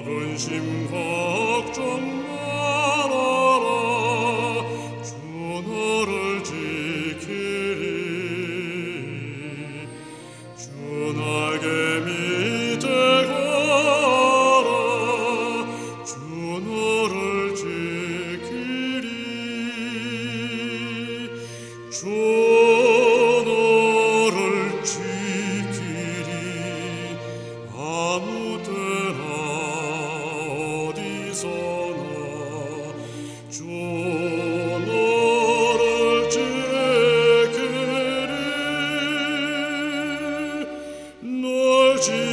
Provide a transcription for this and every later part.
Avun shim hok chom future.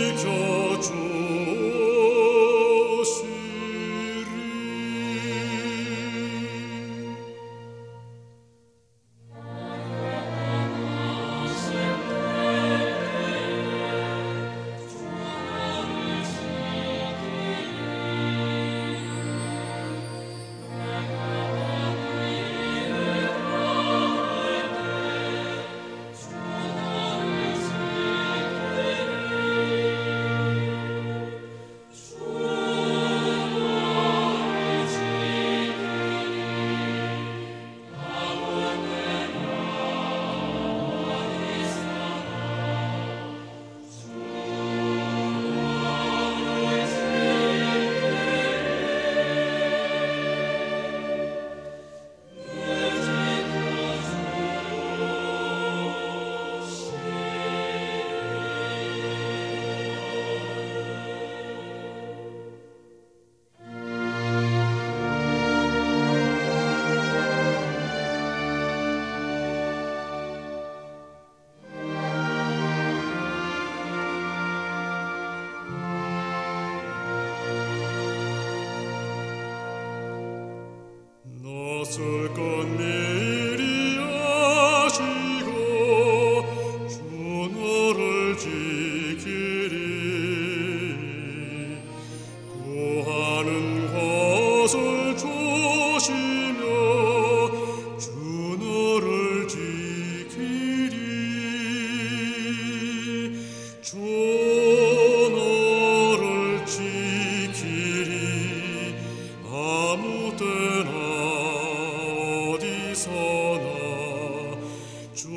Colosul con 주